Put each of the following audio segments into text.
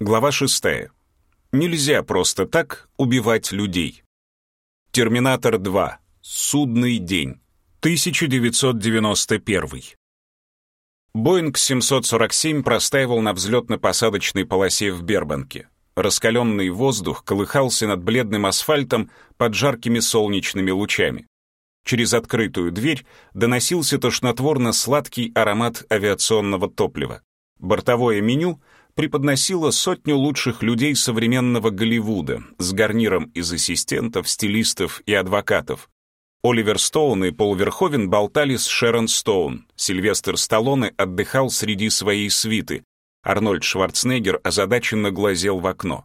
Глава 6. Нельзя просто так убивать людей. Терминатор 2. Судный день. 1991. Боинг 747 простаивал на взлетно-посадочной полосе в Бербанке. Раскаленный воздух колыхался над бледным асфальтом под жаркими солнечными лучами. Через открытую дверь доносился тошнотворно-сладкий аромат авиационного топлива. Бортовое меню преподносило сотню лучших людей современного Голливуда с гарниром из ассистентов, стилистов и адвокатов. Оливер Стоун и Пол Верховен болтали с Шерон Стоун, Сильвестр Сталлоне отдыхал среди своей свиты, Арнольд Шварценеггер озадаченно глазел в окно.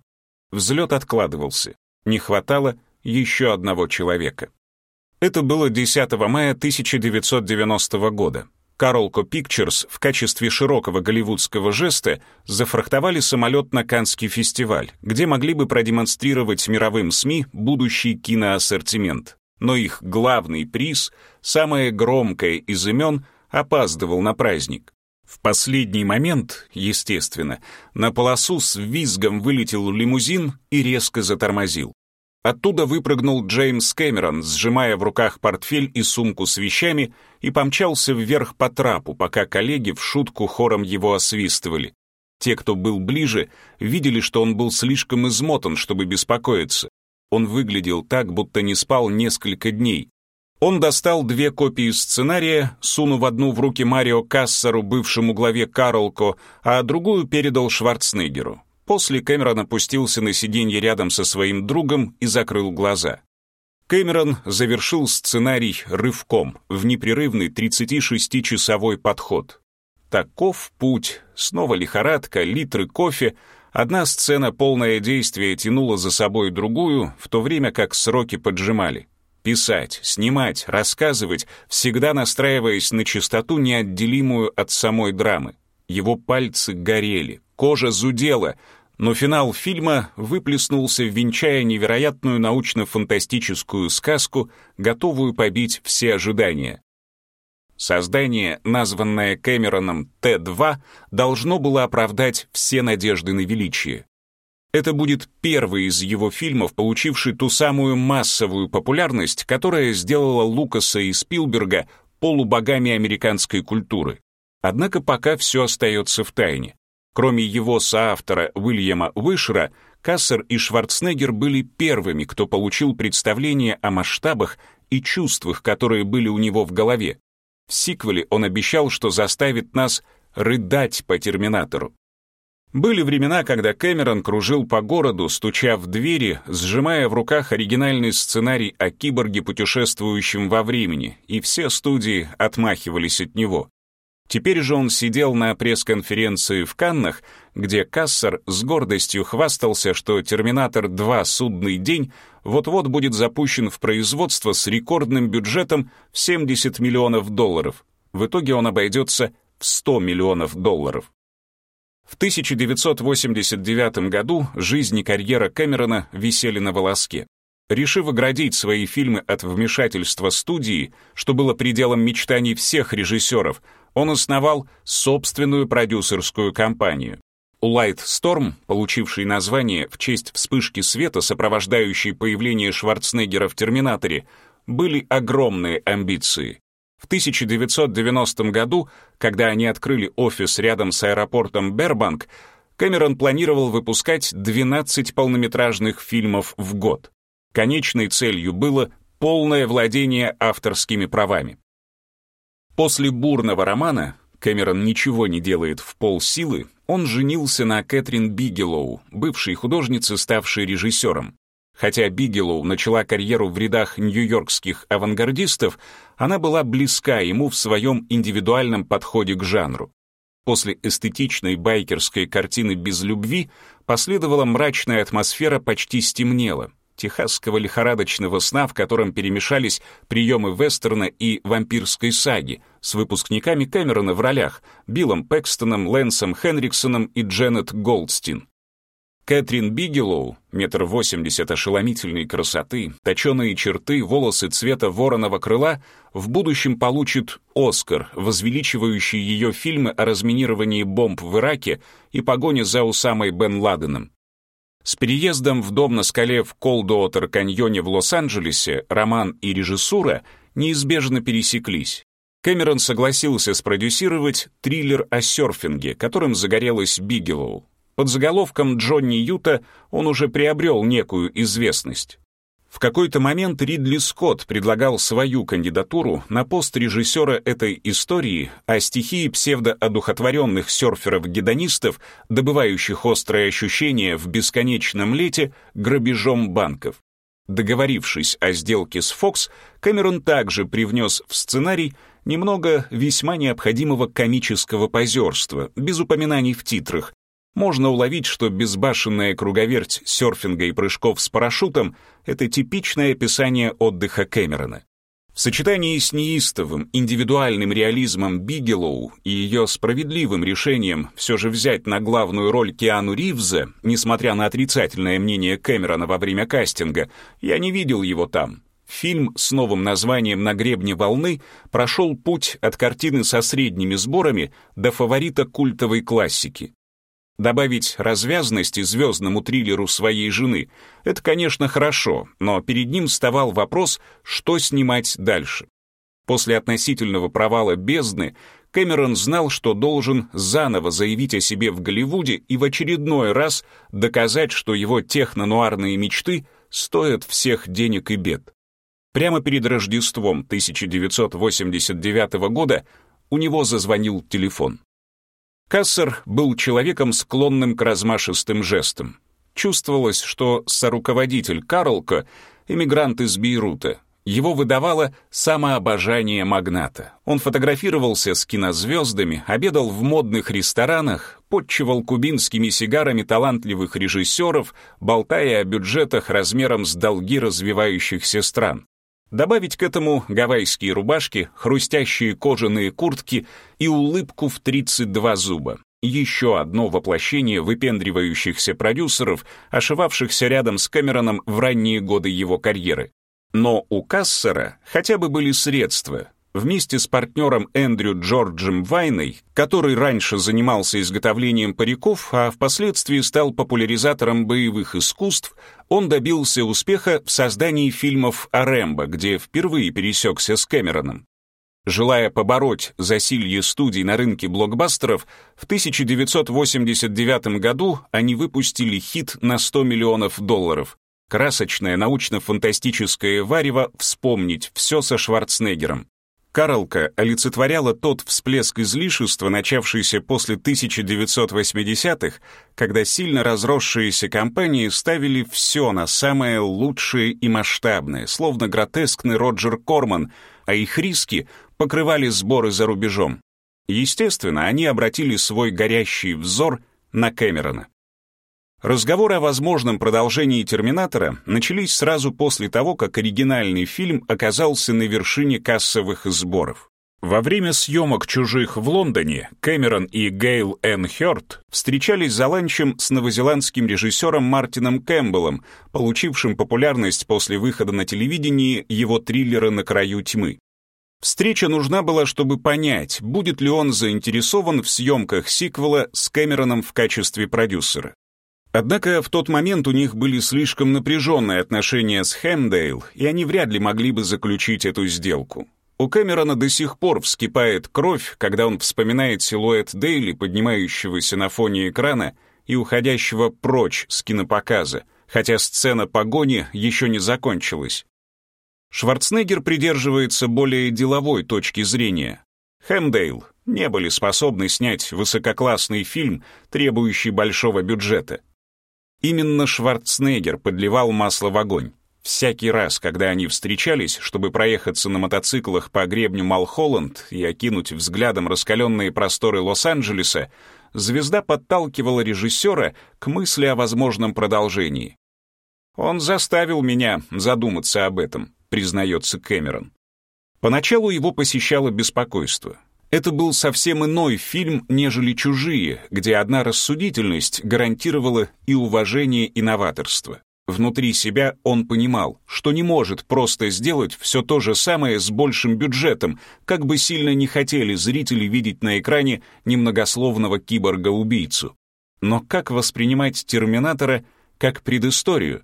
Взлет откладывался. Не хватало еще одного человека. Это было 10 мая 1990 года. Carolco Pictures в качестве широкого голливудского жеста зафрахтовали самолет на Канский фестиваль, где могли бы продемонстрировать мировым СМИ будущий киноассортимент. Но их главный приз, самое громкое из имен, опаздывал на праздник. В последний момент, естественно, на полосу с визгом вылетел лимузин и резко затормозил. Оттуда выпрыгнул Джеймс Кэмерон, сжимая в руках портфель и сумку с вещами, и помчался вверх по трапу, пока коллеги в шутку хором его освистывали. Те, кто был ближе, видели, что он был слишком измотан, чтобы беспокоиться. Он выглядел так, будто не спал несколько дней. Он достал две копии сценария, сунув одну в руки Марио Кассеру, бывшему главе Карлко, а другую передал Шварценеггеру. После Кэмерон опустился на сиденье рядом со своим другом и закрыл глаза. Кэмерон завершил сценарий рывком в непрерывный 36-часовой подход. Таков путь, снова лихорадка, литры кофе, одна сцена полное действие тянула за собой другую, в то время как сроки поджимали. Писать, снимать, рассказывать, всегда настраиваясь на частоту, неотделимую от самой драмы. Его пальцы горели, кожа зудела, но финал фильма выплеснулся, венчая невероятную научно-фантастическую сказку, готовую побить все ожидания. Создание, названное Кэмероном Т-2, должно было оправдать все надежды на величие. Это будет первый из его фильмов, получивший ту самую массовую популярность, которая сделала Лукаса и Спилберга полубогами американской культуры. Однако пока все остается в тайне. Кроме его соавтора Уильяма Вышера, Кассер и Шварценеггер были первыми, кто получил представление о масштабах и чувствах, которые были у него в голове. В сиквеле он обещал, что заставит нас рыдать по Терминатору. Были времена, когда Кэмерон кружил по городу, стуча в двери, сжимая в руках оригинальный сценарий о киборге, путешествующем во времени, и все студии отмахивались от него. Теперь же он сидел на пресс-конференции в Каннах, где Кассер с гордостью хвастался, что «Терминатор 2. Судный день» вот-вот будет запущен в производство с рекордным бюджетом в 70 миллионов долларов. В итоге он обойдется в 100 миллионов долларов. В 1989 году жизнь и карьера Кэмерона висели на волоске. Решив оградить свои фильмы от вмешательства студии, что было пределом мечтаний всех режиссеров, он основал собственную продюсерскую компанию. Light Storm, получивший название в честь вспышки света, сопровождающей появление Шварценеггера в «Терминаторе», были огромные амбиции. В 1990 году, когда они открыли офис рядом с аэропортом Бербанк, Кэмерон планировал выпускать 12 полнометражных фильмов в год. Конечной целью было полное владение авторскими правами. После бурного романа Кэмерон ничего не делает в полсилы, он женился на Кэтрин Бигелоу, бывшей художнице, ставшей режиссером. Хотя Бигелоу начала карьеру в рядах нью-йоркских авангардистов, она была близка ему в своем индивидуальном подходе к жанру. После эстетичной байкерской картины «Без любви» последовала мрачная атмосфера «Почти стемнело», техасского лихорадочного сна, в котором перемешались приемы вестерна и вампирской саги с выпускниками Кэмерона в ролях Биллом Пэкстоном, Лэнсом Хенриксоном и Дженнет Голдстин. Кэтрин Бигелоу, метр восемьдесят ошеломительной красоты, точеные черты, волосы цвета вороного крыла, в будущем получит «Оскар», возвеличивающий ее фильмы о разминировании бомб в Ираке и погоне за Усамой бен Ладеном. С переездом в дом на скале в Колдуотер-каньоне в Лос-Анджелесе роман и режиссура неизбежно пересеклись. Кэмерон согласился спродюсировать триллер о серфинге, которым загорелась Бигелоу. Под заголовком «Джонни Юта» он уже приобрел некую известность. В какой-то момент Ридли Скотт предлагал свою кандидатуру на пост режиссера этой истории о стихии псевдоодухотворенных серферов-гедонистов, добывающих острые ощущения в бесконечном лете грабежом банков. Договорившись о сделке с Fox, Кэмерон также привнес в сценарий немного весьма необходимого комического позерства, без упоминаний в титрах, можно уловить, что безбашенная круговерть серфинга и прыжков с парашютом — это типичное описание отдыха Кэмерона. В сочетании с неистовым, индивидуальным реализмом Бигелоу и ее справедливым решением все же взять на главную роль Киану Ривза, несмотря на отрицательное мнение Кэмерона во время кастинга, я не видел его там. Фильм с новым названием «На гребне волны» прошел путь от картины со средними сборами до фаворита культовой классики. Добавить развязности звездному триллеру своей жены — это, конечно, хорошо, но перед ним вставал вопрос, что снимать дальше. После относительного провала «Бездны» Кэмерон знал, что должен заново заявить о себе в Голливуде и в очередной раз доказать, что его техно-нуарные мечты стоят всех денег и бед. Прямо перед Рождеством 1989 года у него зазвонил телефон. Кассер был человеком, склонным к размашистым жестам. Чувствовалось, что соруководитель Карлка — эмигрант из Бейрута. Его выдавало самообожание магната. Он фотографировался с кинозвездами, обедал в модных ресторанах, подчивал кубинскими сигарами талантливых режиссеров, болтая о бюджетах размером с долги развивающихся стран. Добавить к этому гавайские рубашки, хрустящие кожаные куртки и улыбку в 32 зуба. Еще одно воплощение выпендривающихся продюсеров, ошивавшихся рядом с Кэмероном в ранние годы его карьеры. Но у Кассера хотя бы были средства, Вместе с партнером Эндрю Джорджем Вайной, который раньше занимался изготовлением париков, а впоследствии стал популяризатором боевых искусств, он добился успеха в создании фильмов о Рэмбо, где впервые пересекся с Кэмероном. Желая побороть засилье студий на рынке блокбастеров, в 1989 году они выпустили хит на 100 миллионов долларов. Красочное научно-фантастическое варево «Вспомнить все со Шварценеггером». Карлка олицетворяла тот всплеск излишества, начавшийся после 1980-х, когда сильно разросшиеся компании ставили все на самое лучшее и масштабное, словно гротескный Роджер Корман, а их риски покрывали сборы за рубежом. Естественно, они обратили свой горящий взор на Кэмерона. Разговоры о возможном продолжении «Терминатора» начались сразу после того, как оригинальный фильм оказался на вершине кассовых сборов. Во время съемок «Чужих» в Лондоне Кэмерон и Гейл Энн Хёрд встречались за ланчем с новозеландским режиссером Мартином Кэмпбеллом, получившим популярность после выхода на телевидении его триллера «На краю тьмы». Встреча нужна была, чтобы понять, будет ли он заинтересован в съемках сиквела с Кэмероном в качестве продюсера. Однако в тот момент у них были слишком напряженные отношения с Хэмдейл, и они вряд ли могли бы заключить эту сделку. У Кэмерона до сих пор вскипает кровь, когда он вспоминает силуэт Дейли, поднимающегося на фоне экрана и уходящего прочь с кинопоказа, хотя сцена погони еще не закончилась. Шварценеггер придерживается более деловой точки зрения. Хэмдейл не были способны снять высококлассный фильм, требующий большого бюджета. Именно Шварценеггер подливал масло в огонь. Всякий раз, когда они встречались, чтобы проехаться на мотоциклах по гребню Малхолланд и окинуть взглядом раскаленные просторы Лос-Анджелеса, звезда подталкивала режиссера к мысли о возможном продолжении. «Он заставил меня задуматься об этом», признается Кэмерон. Поначалу его посещало беспокойство. Это был совсем иной фильм, нежели «Чужие», где одна рассудительность гарантировала и уважение, и новаторство. Внутри себя он понимал, что не может просто сделать все то же самое с большим бюджетом, как бы сильно не хотели зрители видеть на экране немногословного киборга-убийцу. Но как воспринимать «Терминатора» как предысторию?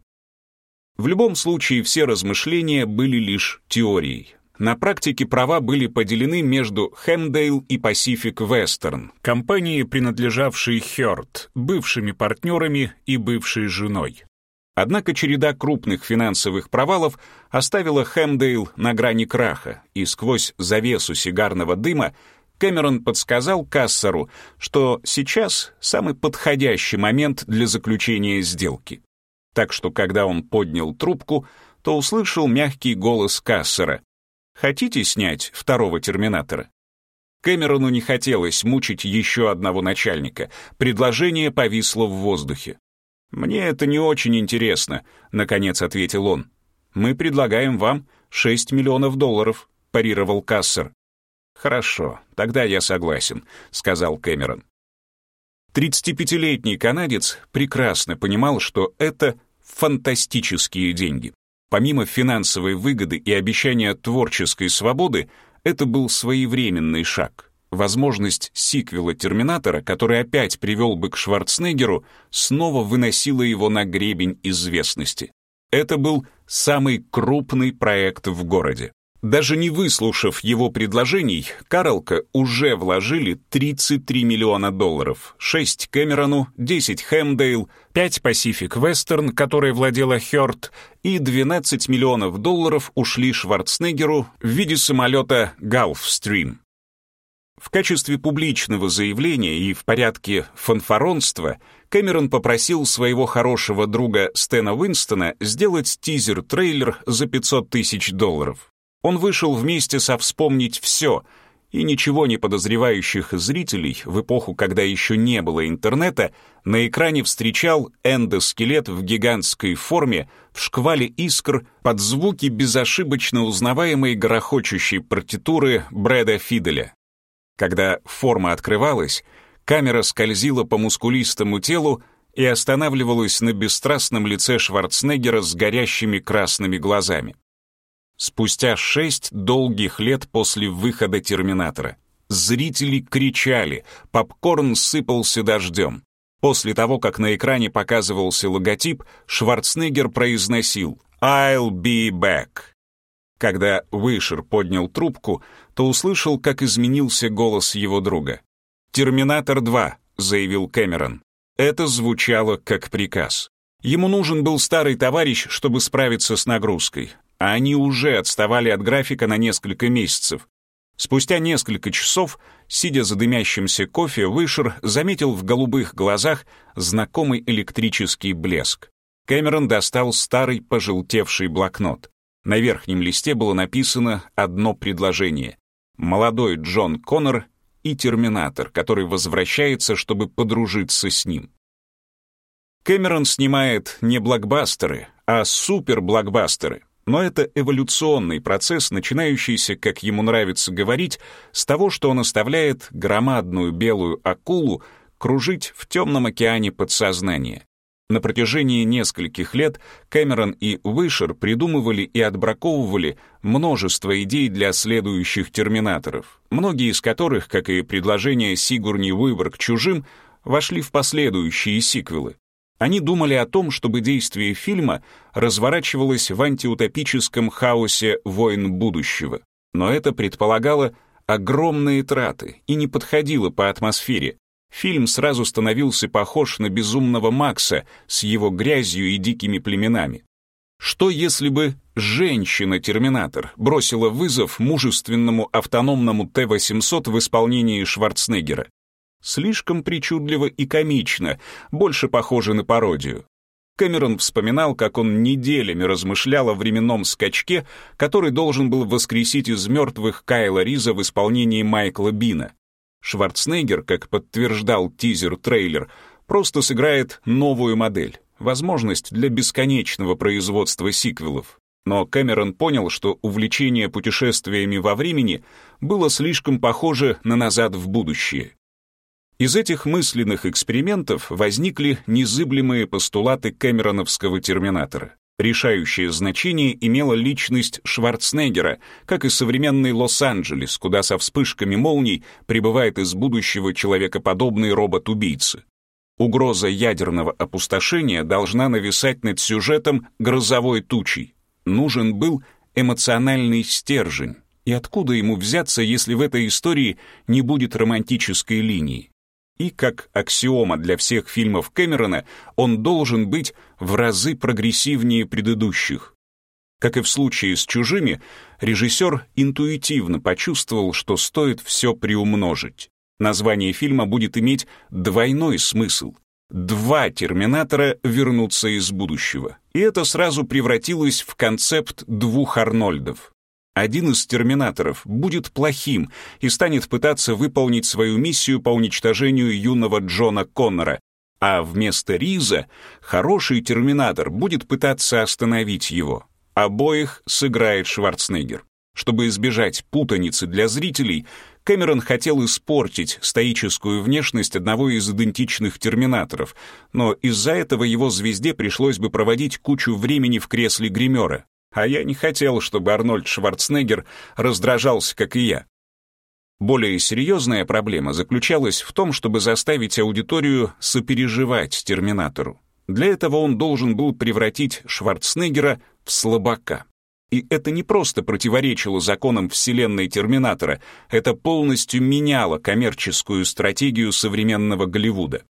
В любом случае все размышления были лишь теорией. На практике права были поделены между Хэмдейл и Pacific Western, компании, принадлежавшие Хёрд, бывшими партнерами и бывшей женой. Однако череда крупных финансовых провалов оставила Хэмдейл на грани краха, и сквозь завесу сигарного дыма Кэмерон подсказал Кассеру, что сейчас самый подходящий момент для заключения сделки. Так что, когда он поднял трубку, то услышал мягкий голос Кассера. Хотите снять второго терминатора? Кэмерону не хотелось мучить еще одного начальника. Предложение повисло в воздухе. «Мне это не очень интересно», — наконец ответил он. «Мы предлагаем вам 6 миллионов долларов», — парировал Кассер. «Хорошо, тогда я согласен», — сказал Кэмерон. 35-летний канадец прекрасно понимал, что это фантастические деньги. Помимо финансовой выгоды и обещания творческой свободы, это был своевременный шаг. Возможность сиквела «Терминатора», который опять привел бы к Шварценеггеру, снова выносила его на гребень известности. Это был самый крупный проект в городе. Даже не выслушав его предложений, Карлка уже вложили 33 миллиона долларов, 6 Кэмерону, 10 Хэмдейл, 5 Pacific Western, которой владела Хёрд, и 12 миллионов долларов ушли Шварценеггеру в виде самолета Gulfstream. В качестве публичного заявления и в порядке фанфаронства Кэмерон попросил своего хорошего друга Стэна Уинстона сделать тизер-трейлер за 500 тысяч долларов. Он вышел вместе со «Вспомнить все», и ничего не подозревающих зрителей в эпоху, когда еще не было интернета, на экране встречал эндоскелет в гигантской форме, в шквале искр, под звуки безошибочно узнаваемой грохочущей партитуры Брэда Фиделя. Когда форма открывалась, камера скользила по мускулистому телу и останавливалась на бесстрастном лице Шварценеггера с горящими красными глазами спустя шесть долгих лет после выхода «Терминатора». Зрители кричали, попкорн сыпался дождем. После того, как на экране показывался логотип, Шварценеггер произносил «I'll be back». Когда Вышер поднял трубку, то услышал, как изменился голос его друга. «Терминатор 2», — заявил Кэмерон. Это звучало как приказ. Ему нужен был старый товарищ, чтобы справиться с нагрузкой а они уже отставали от графика на несколько месяцев. Спустя несколько часов, сидя за дымящимся кофе, Вышер заметил в голубых глазах знакомый электрический блеск. Кэмерон достал старый пожелтевший блокнот. На верхнем листе было написано одно предложение. «Молодой Джон Коннор и Терминатор, который возвращается, чтобы подружиться с ним». Кэмерон снимает не блокбастеры, а суперблокбастеры. Но это эволюционный процесс, начинающийся, как ему нравится говорить, с того, что он оставляет громадную белую акулу кружить в темном океане подсознания. На протяжении нескольких лет Кэмерон и Уишер придумывали и отбраковывали множество идей для следующих терминаторов, многие из которых, как и предложение Сигурни Уивер к чужим, вошли в последующие сиквелы. Они думали о том, чтобы действие фильма разворачивалось в антиутопическом хаосе войн будущего. Но это предполагало огромные траты и не подходило по атмосфере. Фильм сразу становился похож на безумного Макса с его грязью и дикими племенами. Что если бы женщина-терминатор бросила вызов мужественному автономному Т-800 в исполнении Шварценеггера? Слишком причудливо и комично, больше похоже на пародию. Кэмерон вспоминал, как он неделями размышлял о временном скачке, который должен был воскресить из мертвых Кайла Риза в исполнении Майкла Бина. Шварценеггер, как подтверждал тизер-трейлер, просто сыграет новую модель, возможность для бесконечного производства сиквелов. Но Кэмерон понял, что увлечение путешествиями во времени было слишком похоже на «Назад в будущее». Из этих мысленных экспериментов возникли незыблемые постулаты Кэмероновского терминатора. Решающее значение имела личность Шварценеггера, как и современный Лос-Анджелес, куда со вспышками молний прибывает из будущего человекоподобный робот-убийца. Угроза ядерного опустошения должна нависать над сюжетом грозовой тучей. Нужен был эмоциональный стержень. И откуда ему взяться, если в этой истории не будет романтической линии? И как аксиома для всех фильмов Кэмерона, он должен быть в разы прогрессивнее предыдущих. Как и в случае с «Чужими», режиссер интуитивно почувствовал, что стоит все приумножить. Название фильма будет иметь двойной смысл. Два «Терминатора» вернутся из будущего. И это сразу превратилось в концепт двух Арнольдов один из терминаторов будет плохим и станет пытаться выполнить свою миссию по уничтожению юного Джона Коннора, а вместо Риза хороший терминатор будет пытаться остановить его. Обоих сыграет Шварценеггер. Чтобы избежать путаницы для зрителей, Кэмерон хотел испортить стоическую внешность одного из идентичных терминаторов, но из-за этого его звезде пришлось бы проводить кучу времени в кресле гримера, а я не хотел, чтобы Арнольд Шварценеггер раздражался, как и я. Более серьезная проблема заключалась в том, чтобы заставить аудиторию сопереживать Терминатору. Для этого он должен был превратить Шварценеггера в слабака. И это не просто противоречило законам вселенной Терминатора, это полностью меняло коммерческую стратегию современного Голливуда.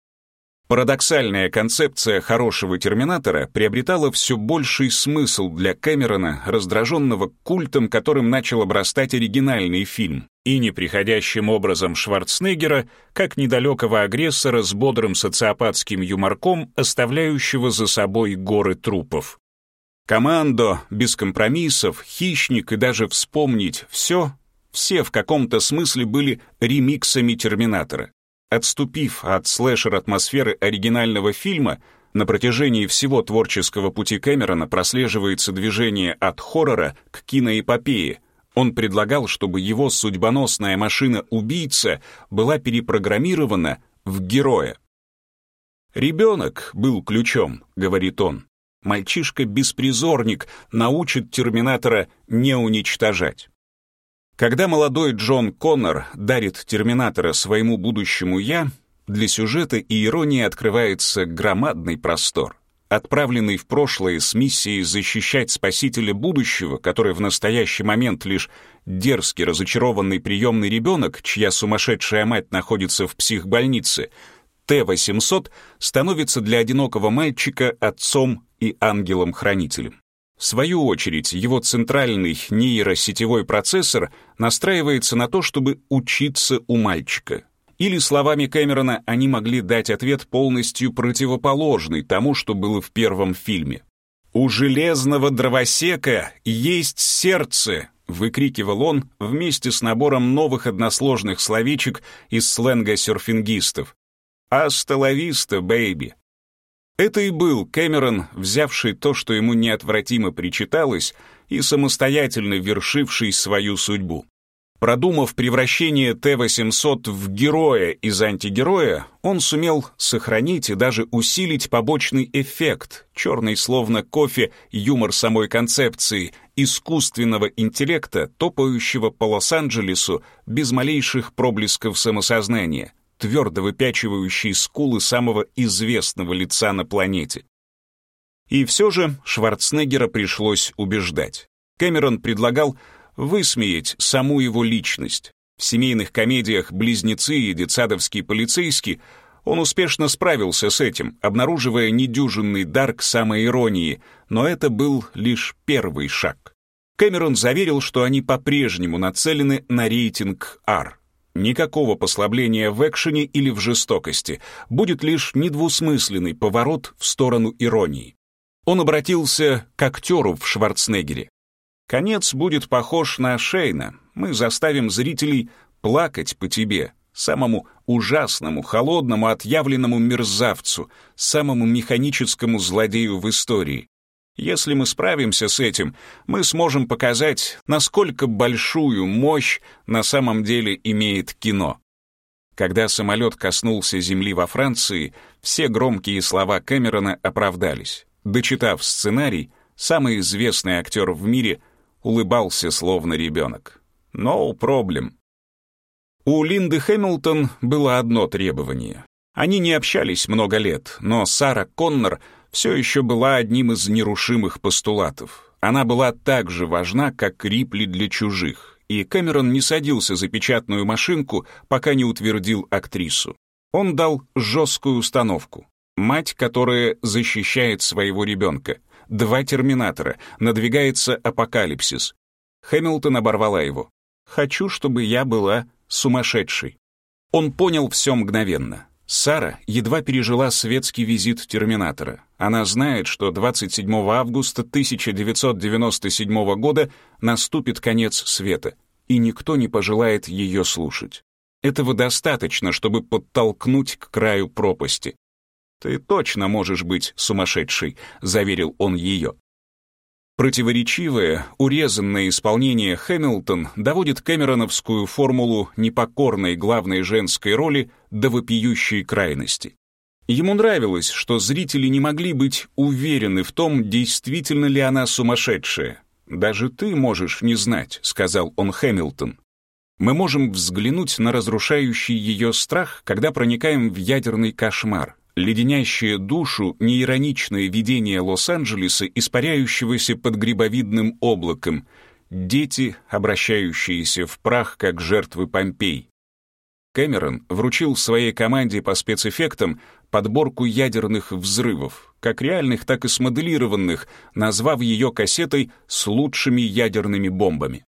Парадоксальная концепция хорошего терминатора приобретала все больший смысл для Кэмерона, раздраженного культом, которым начал обрастать оригинальный фильм, и неприходящим образом Шварценеггера, как недалекого агрессора с бодрым социопатским юморком, оставляющего за собой горы трупов. Командо, без компромиссов, хищник и даже вспомнить все, все в каком-то смысле были ремиксами Терминатора. Отступив от слэшер-атмосферы оригинального фильма, на протяжении всего творческого пути Кэмерона прослеживается движение от хоррора к киноэпопее. Он предлагал, чтобы его судьбоносная машина-убийца была перепрограммирована в героя. «Ребенок был ключом», — говорит он. «Мальчишка-беспризорник научит Терминатора не уничтожать». Когда молодой Джон Коннор дарит Терминатора своему будущему «я», для сюжета и иронии открывается громадный простор. Отправленный в прошлое с миссией защищать спасителя будущего, который в настоящий момент лишь дерзкий разочарованный приемный ребенок, чья сумасшедшая мать находится в психбольнице, Т-800 становится для одинокого мальчика отцом и ангелом-хранителем. В свою очередь, его центральный нейросетевой процессор настраивается на то, чтобы учиться у мальчика. Или словами Кэмерона они могли дать ответ полностью противоположный тому, что было в первом фильме. «У железного дровосека есть сердце!» — выкрикивал он вместе с набором новых односложных словечек из сленга серфингистов. «Hasta la vista, baby!» Это и был Кэмерон, взявший то, что ему неотвратимо причиталось, и самостоятельно вершивший свою судьбу. Продумав превращение Т-800 в героя из антигероя, он сумел сохранить и даже усилить побочный эффект, черный словно кофе юмор самой концепции, искусственного интеллекта, топающего по Лос-Анджелесу без малейших проблесков самосознания твердо выпячивающий скулы самого известного лица на планете. И все же Шварценеггера пришлось убеждать. Кэмерон предлагал высмеять саму его личность. В семейных комедиях «Близнецы» и «Детсадовский полицейский» он успешно справился с этим, обнаруживая недюжинный дар к самоиронии, но это был лишь первый шаг. Кэмерон заверил, что они по-прежнему нацелены на рейтинг R. Никакого послабления в экшене или в жестокости, будет лишь недвусмысленный поворот в сторону иронии. Он обратился к актеру в Шварценеггере. Конец будет похож на Шейна. Мы заставим зрителей плакать по тебе, самому ужасному, холодному, отъявленному мерзавцу, самому механическому злодею в истории. Если мы справимся с этим, мы сможем показать, насколько большую мощь на самом деле имеет кино. Когда самолет коснулся земли во Франции, все громкие слова Кэмерона оправдались. Дочитав сценарий, самый известный актер в мире улыбался словно ребенок. No problem. У Линды Хэмилтон было одно требование. Они не общались много лет, но Сара Коннор все еще была одним из нерушимых постулатов. Она была так же важна, как Рипли для чужих, и Кэмерон не садился за печатную машинку, пока не утвердил актрису. Он дал жесткую установку. Мать, которая защищает своего ребенка. Два терминатора. Надвигается апокалипсис. Хэмилтон оборвала его. «Хочу, чтобы я была сумасшедшей». Он понял все мгновенно. Сара едва пережила светский визит Терминатора. Она знает, что 27 августа 1997 года наступит конец света, и никто не пожелает ее слушать. Этого достаточно, чтобы подтолкнуть к краю пропасти. «Ты точно можешь быть сумасшедшей», — заверил он ее. Противоречивое, урезанное исполнение Хэмилтон доводит кэмероновскую формулу непокорной главной женской роли до вопиющей крайности. Ему нравилось, что зрители не могли быть уверены в том, действительно ли она сумасшедшая. «Даже ты можешь не знать», — сказал он Хэмилтон. Мы можем взглянуть на разрушающий ее страх, когда проникаем в ядерный кошмар, леденящее душу неироничное видение Лос-Анджелеса, испаряющегося под грибовидным облаком, дети, обращающиеся в прах, как жертвы Помпей. Кэмерон вручил своей команде по спецэффектам подборку ядерных взрывов, как реальных, так и смоделированных, назвав ее кассетой с лучшими ядерными бомбами.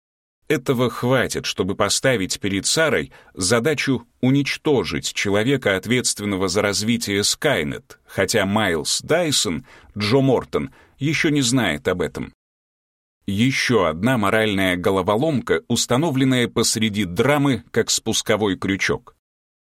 Этого хватит, чтобы поставить перед Сарой задачу уничтожить человека, ответственного за развитие Скайнет, хотя Майлз Дайсон, Джо Мортон, еще не знает об этом. Еще одна моральная головоломка, установленная посреди драмы как спусковой крючок.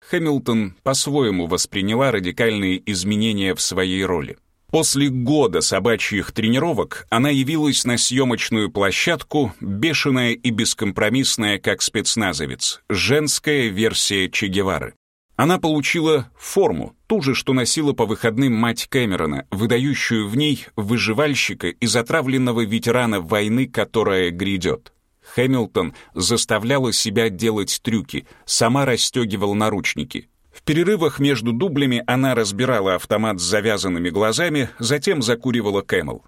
Хэмилтон по-своему восприняла радикальные изменения в своей роли. После года собачьих тренировок она явилась на съемочную площадку, бешеная и бескомпромиссная, как спецназовец, женская версия Че Гевары. Она получила форму, ту же, что носила по выходным мать Кэмерона, выдающую в ней выживальщика и затравленного ветерана войны, которая грядет. Хэмилтон заставляла себя делать трюки, сама расстегивала наручники — в перерывах между дублями она разбирала автомат с завязанными глазами, затем закуривала Camel.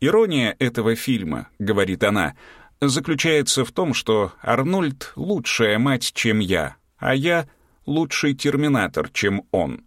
«Ирония этого фильма», — говорит она, — «заключается в том, что Арнольд — лучшая мать, чем я, а я — лучший терминатор, чем он».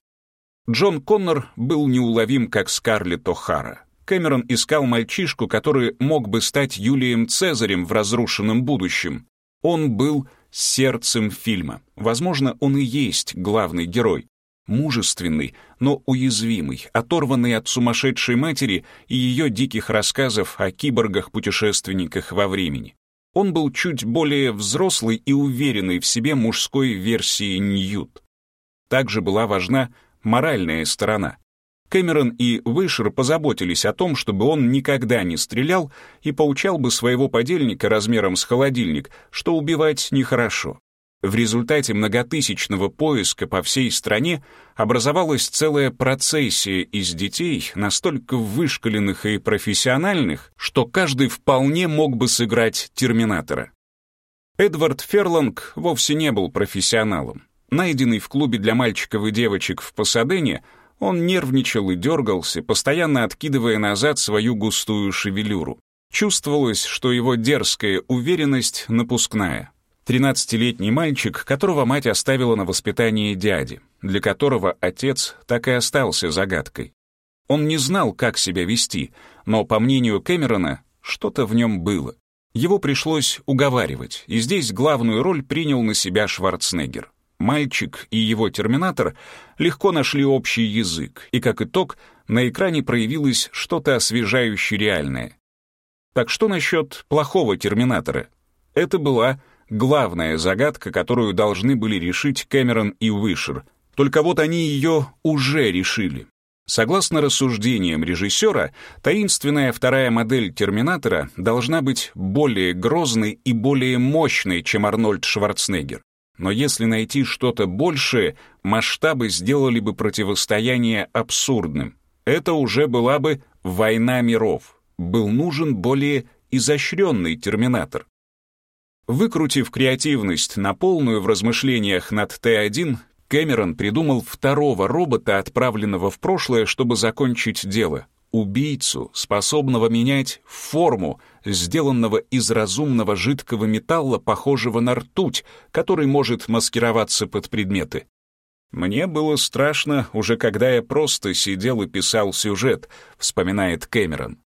Джон Коннор был неуловим, как Скарлетт О'Хара. Кэмерон искал мальчишку, который мог бы стать Юлием Цезарем в разрушенном будущем. Он был сердцем фильма. Возможно, он и есть главный герой. Мужественный, но уязвимый, оторванный от сумасшедшей матери и ее диких рассказов о киборгах-путешественниках во времени. Он был чуть более взрослый и уверенный в себе мужской версии Ньют. Также была важна моральная сторона. Кэмерон и Вышер позаботились о том, чтобы он никогда не стрелял и поучал бы своего подельника размером с холодильник, что убивать нехорошо. В результате многотысячного поиска по всей стране образовалась целая процессия из детей, настолько вышкаленных и профессиональных, что каждый вполне мог бы сыграть терминатора. Эдвард Ферланг вовсе не был профессионалом. Найденный в клубе для мальчиков и девочек в Пасадене, он нервничал и дергался, постоянно откидывая назад свою густую шевелюру. Чувствовалось, что его дерзкая уверенность напускная. Тринадцатилетний мальчик, которого мать оставила на воспитание дяди, для которого отец так и остался загадкой. Он не знал, как себя вести, но, по мнению Кэмерона, что-то в нем было. Его пришлось уговаривать, и здесь главную роль принял на себя Шварценеггер. Мальчик и его терминатор легко нашли общий язык, и как итог на экране проявилось что-то освежающе реальное. Так что насчет плохого терминатора? Это была главная загадка, которую должны были решить Кэмерон и Уишер. Только вот они ее уже решили. Согласно рассуждениям режиссера, таинственная вторая модель «Терминатора» должна быть более грозной и более мощной, чем Арнольд Шварценеггер. Но если найти что-то большее, масштабы сделали бы противостояние абсурдным. Это уже была бы война миров. Был нужен более изощренный терминатор. Выкрутив креативность на полную в размышлениях над Т-1, Кэмерон придумал второго робота, отправленного в прошлое, чтобы закончить дело. Убийцу, способного менять форму, сделанного из разумного жидкого металла, похожего на ртуть, который может маскироваться под предметы. «Мне было страшно, уже когда я просто сидел и писал сюжет», — вспоминает Кэмерон.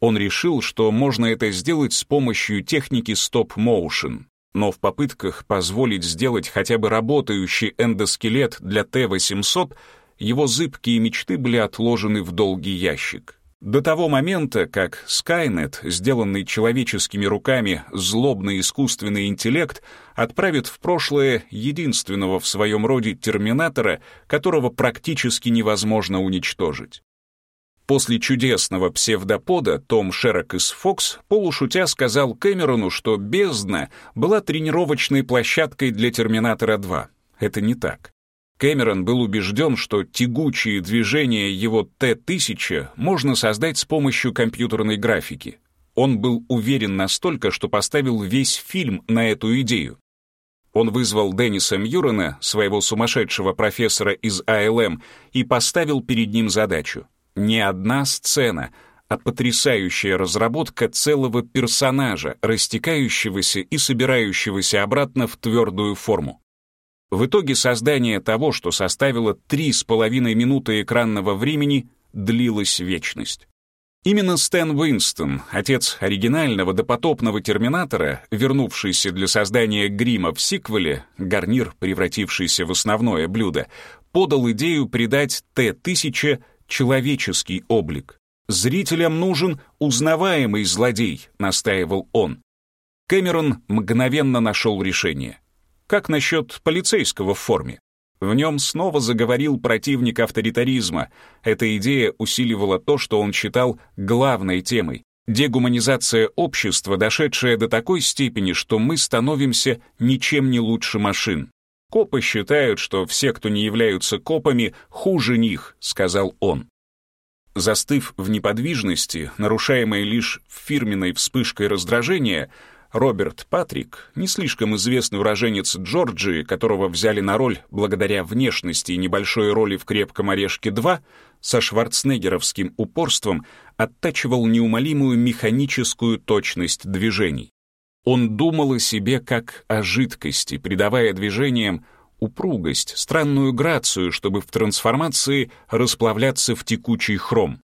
Он решил, что можно это сделать с помощью техники стоп-моушен но в попытках позволить сделать хотя бы работающий эндоскелет для Т-800 его зыбкие мечты были отложены в долгий ящик. До того момента, как Skynet, сделанный человеческими руками злобный искусственный интеллект, отправит в прошлое единственного в своем роде терминатора, которого практически невозможно уничтожить. После чудесного псевдопода Том Шерок из Фокс полушутя сказал Кэмерону, что «Бездна» была тренировочной площадкой для «Терминатора 2». Это не так. Кэмерон был убежден, что тягучие движения его Т-1000 можно создать с помощью компьютерной графики. Он был уверен настолько, что поставил весь фильм на эту идею. Он вызвал Денниса Мьюрена, своего сумасшедшего профессора из АЛМ, и поставил перед ним задачу — не одна сцена, а потрясающая разработка целого персонажа, растекающегося и собирающегося обратно в твердую форму. В итоге создание того, что составило три с половиной минуты экранного времени, длилась вечность. Именно Стэн Уинстон, отец оригинального допотопного «Терминатора», вернувшийся для создания грима в сиквеле, гарнир, превратившийся в основное блюдо, подал идею придать Т-1000 человеческий облик. Зрителям нужен узнаваемый злодей, настаивал он. Кэмерон мгновенно нашел решение. Как насчет полицейского в форме? В нем снова заговорил противник авторитаризма. Эта идея усиливала то, что он считал главной темой. Дегуманизация общества, дошедшая до такой степени, что мы становимся ничем не лучше машин. Копы считают, что все, кто не являются копами, хуже них, сказал он. Застыв в неподвижности, нарушаемой лишь фирменной вспышкой раздражения, Роберт Патрик, не слишком известный уроженец Джорджии, которого взяли на роль благодаря внешности и небольшой роли в «Крепком орешке 2», со шварценеггеровским упорством оттачивал неумолимую механическую точность движений. Он думал о себе как о жидкости, придавая движениям упругость, странную грацию, чтобы в трансформации расплавляться в текучий хром.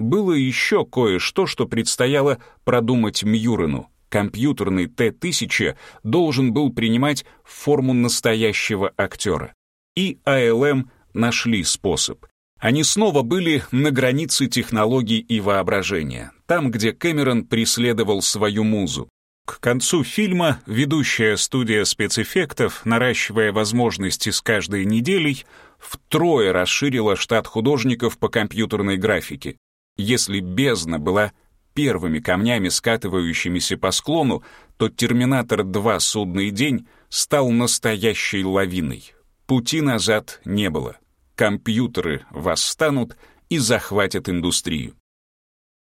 Было еще кое-что, что предстояло продумать Мьюрену. Компьютерный Т-1000 должен был принимать форму настоящего актера. И АЛМ нашли способ. Они снова были на границе технологий и воображения, там, где Кэмерон преследовал свою музу. К концу фильма ведущая студия спецэффектов, наращивая возможности с каждой неделей, втрое расширила штат художников по компьютерной графике. Если «Бездна» была первыми камнями, скатывающимися по склону, то «Терминатор 2. Судный день» стал настоящей лавиной. Пути назад не было. Компьютеры восстанут и захватят индустрию.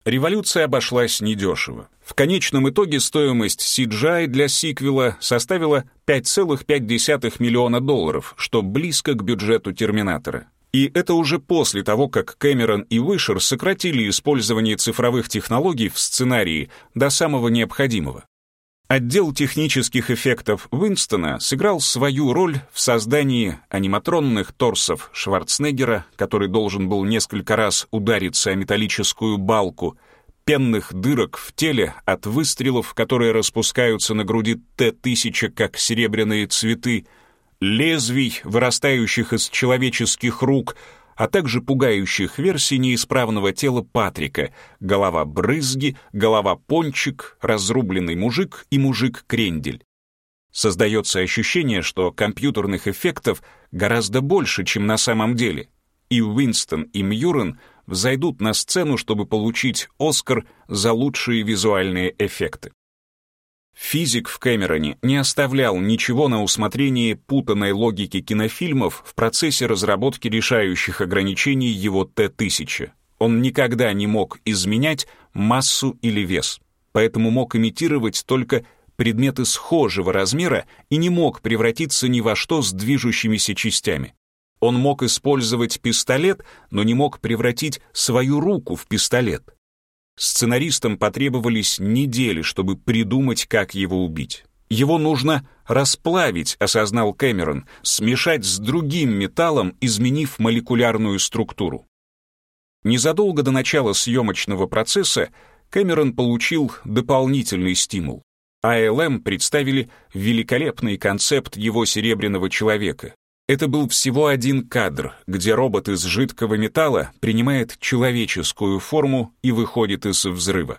Революция обошлась недешево. В конечном итоге стоимость CGI для сиквела составила 5,5 миллиона долларов, что близко к бюджету «Терминатора». И это уже после того, как Кэмерон и Вышер сократили использование цифровых технологий в сценарии до самого необходимого. Отдел технических эффектов Уинстона сыграл свою роль в создании аниматронных торсов Шварценеггера, который должен был несколько раз удариться о металлическую балку, пенных дырок в теле от выстрелов, которые распускаются на груди Т-1000, как серебряные цветы, лезвий, вырастающих из человеческих рук — а также пугающих версий неисправного тела Патрика, голова-брызги, голова-пончик, разрубленный мужик и мужик-крендель. Создается ощущение, что компьютерных эффектов гораздо больше, чем на самом деле. и Уинстон и Мьюрен взойдут на сцену, чтобы получить «Оскар» за лучшие визуальные эффекты. Физик в Кэмероне не оставлял ничего на усмотрение путанной логики кинофильмов в процессе разработки решающих ограничений его Т-1000. Он никогда не мог изменять массу или вес, поэтому мог имитировать только предметы схожего размера и не мог превратиться ни во что с движущимися частями. Он мог использовать пистолет, но не мог превратить свою руку в пистолет. Сценаристам потребовались недели, чтобы придумать, как его убить. Его нужно расплавить, осознал Кэмерон, смешать с другим металлом, изменив молекулярную структуру. Незадолго до начала съемочного процесса Кэмерон получил дополнительный стимул. АЛМ представили великолепный концепт его серебряного человека, это был всего один кадр, где робот из жидкого металла принимает человеческую форму и выходит из взрыва.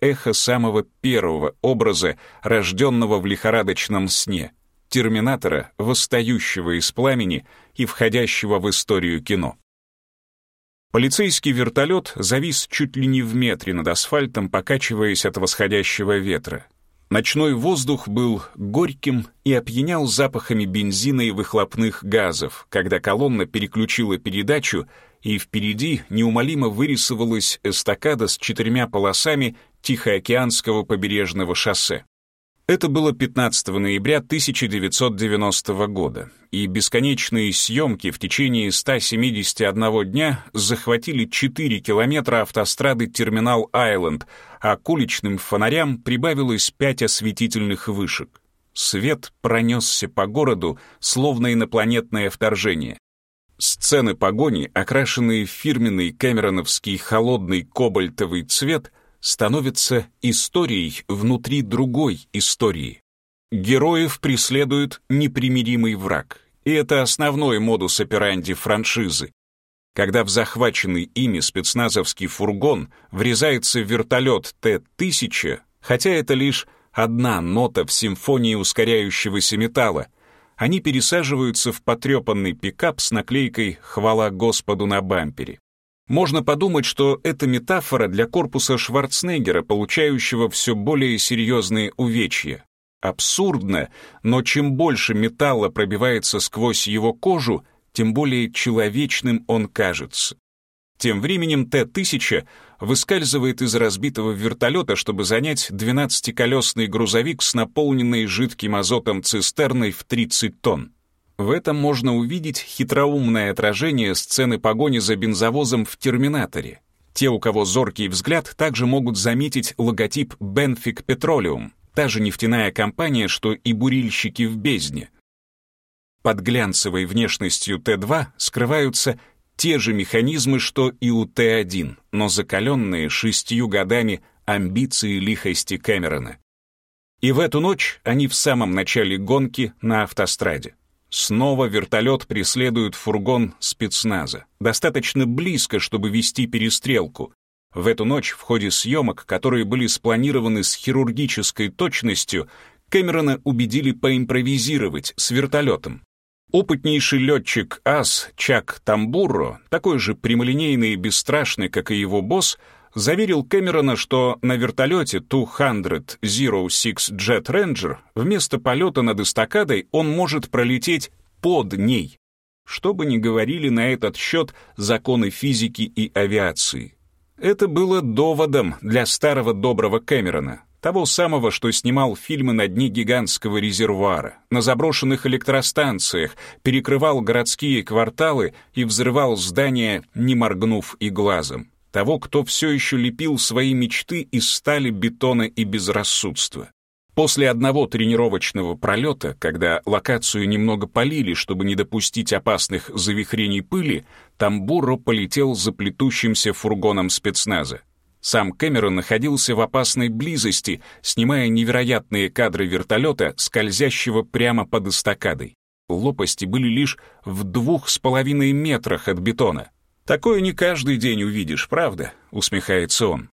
Эхо самого первого образа, рожденного в лихорадочном сне, терминатора, восстающего из пламени и входящего в историю кино. Полицейский вертолет завис чуть ли не в метре над асфальтом, покачиваясь от восходящего ветра. Ночной воздух был горьким и опьянял запахами бензина и выхлопных газов, когда колонна переключила передачу, и впереди неумолимо вырисовалась эстакада с четырьмя полосами Тихоокеанского побережного шоссе. Это было 15 ноября 1990 года, и бесконечные съемки в течение 171 дня захватили 4 километра автострады Терминал-Айленд, а к уличным фонарям прибавилось 5 осветительных вышек. Свет пронесся по городу, словно инопланетное вторжение. Сцены погони, окрашенные в фирменный кэмероновский холодный кобальтовый цвет — становится историей внутри другой истории. Героев преследует непримиримый враг, и это основной модус операнди франшизы. Когда в захваченный ими спецназовский фургон врезается вертолет Т-1000, хотя это лишь одна нота в симфонии ускоряющегося металла, они пересаживаются в потрепанный пикап с наклейкой «Хвала Господу» на бампере. Можно подумать, что это метафора для корпуса Шварценеггера, получающего все более серьезные увечья. Абсурдно, но чем больше металла пробивается сквозь его кожу, тем более человечным он кажется. Тем временем Т-1000 выскальзывает из разбитого вертолета, чтобы занять 12-колесный грузовик с наполненной жидким азотом цистерной в 30 тонн. В этом можно увидеть хитроумное отражение сцены погони за бензовозом в «Терминаторе». Те, у кого зоркий взгляд, также могут заметить логотип Benfic Petroleum, та же нефтяная компания, что и бурильщики в бездне. Под глянцевой внешностью Т-2 скрываются те же механизмы, что и у Т-1, но закаленные шестью годами амбиции лихости Кэмерона. И в эту ночь они в самом начале гонки на автостраде. Снова вертолет преследует фургон спецназа. Достаточно близко, чтобы вести перестрелку. В эту ночь в ходе съемок, которые были спланированы с хирургической точностью, Кэмерона убедили поимпровизировать с вертолетом. Опытнейший летчик АС Чак Тамбурро, такой же прямолинейный и бесстрашный, как и его босс, заверил Кэмерона, что на вертолете 206 Jet Ranger вместо полета над эстакадой он может пролететь под ней. Что бы ни говорили на этот счет законы физики и авиации. Это было доводом для старого доброго Кэмерона, того самого, что снимал фильмы на дне гигантского резервуара, на заброшенных электростанциях, перекрывал городские кварталы и взрывал здания, не моргнув и глазом того, кто все еще лепил свои мечты из стали, бетона и безрассудства. После одного тренировочного пролета, когда локацию немного полили, чтобы не допустить опасных завихрений пыли, Тамбуро полетел за плетущимся фургоном спецназа. Сам Кэмерон находился в опасной близости, снимая невероятные кадры вертолета, скользящего прямо под эстакадой. Лопасти были лишь в двух с половиной метрах от бетона. Такое не каждый день увидишь, правда?» — усмехается он.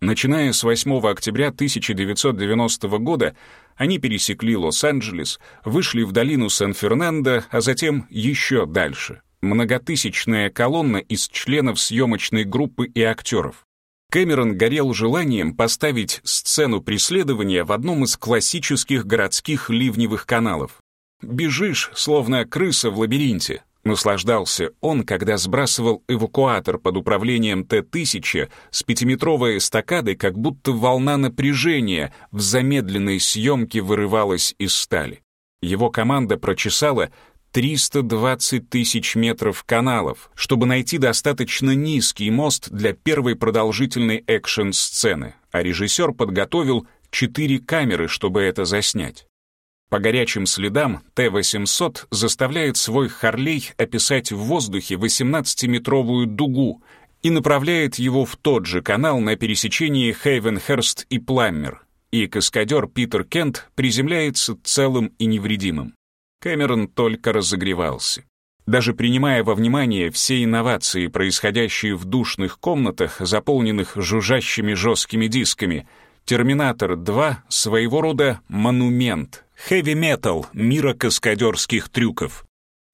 Начиная с 8 октября 1990 года они пересекли Лос-Анджелес, вышли в долину Сан-Фернандо, а затем еще дальше. Многотысячная колонна из членов съемочной группы и актеров. Кэмерон горел желанием поставить сцену преследования в одном из классических городских ливневых каналов. «Бежишь, словно крыса в лабиринте», Наслаждался он, когда сбрасывал эвакуатор под управлением Т-1000 с пятиметровой эстакадой, как будто волна напряжения в замедленной съемке вырывалась из стали. Его команда прочесала 320 тысяч метров каналов, чтобы найти достаточно низкий мост для первой продолжительной экшн-сцены, а режиссер подготовил четыре камеры, чтобы это заснять. По горячим следам Т-800 заставляет свой Харлей описать в воздухе 18-метровую дугу и направляет его в тот же канал на пересечении Хейвенхерст и Пламмер, и каскадер Питер Кент приземляется целым и невредимым. Кэмерон только разогревался. Даже принимая во внимание все инновации, происходящие в душных комнатах, заполненных жужжащими жесткими дисками, «Терминатор 2» — своего рода монумент — Хэви-метал мира каскадерских трюков.